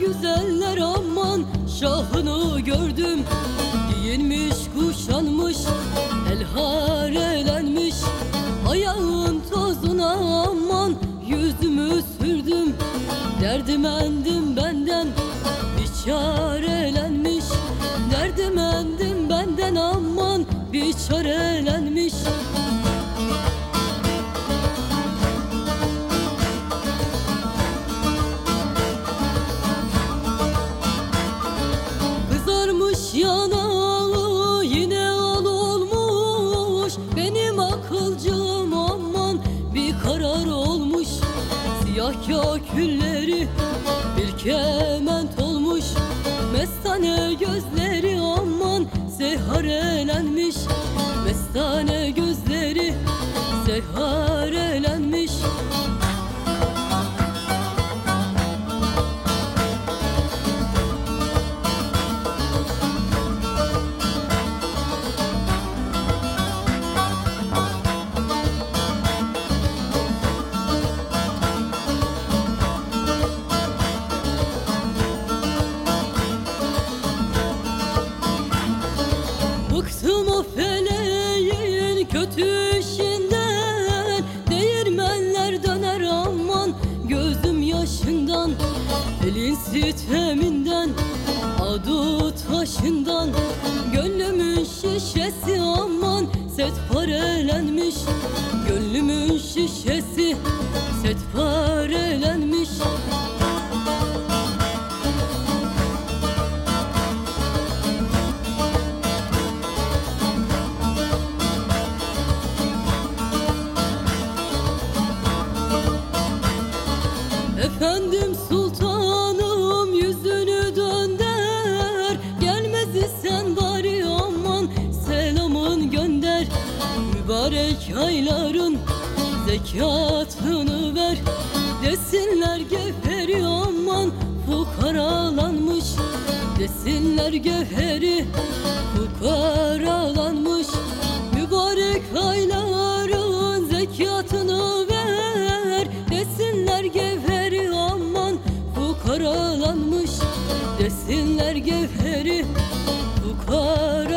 güzeller aman şahını gördüm. Giyinmiş kuşanmış el harelenmiş Ayağın tozuna aman yüzümü sürdüm. Derdimendim benden bir çarelenmiş Derdimendim benden aman bir çarelenmiş Siyah kakülleri bir kement olmuş. Mestane gözleri Bıktım o feleğin kötü işinden. Değirmenler döner aman gözüm yaşından. Elin siteminden adı taşından. Gönlümün şişesi aman set parelenmiş. Gönlümün şişesi set parelenmiş Mübarek ayların zekatını ver. Desinler gevheri aman fukaralanmış. Desinler gevheri fukaralanmış. Mübarek ayların zekatını ver. Desinler gevheri aman fukaralanmış. Desinler gevheri fukara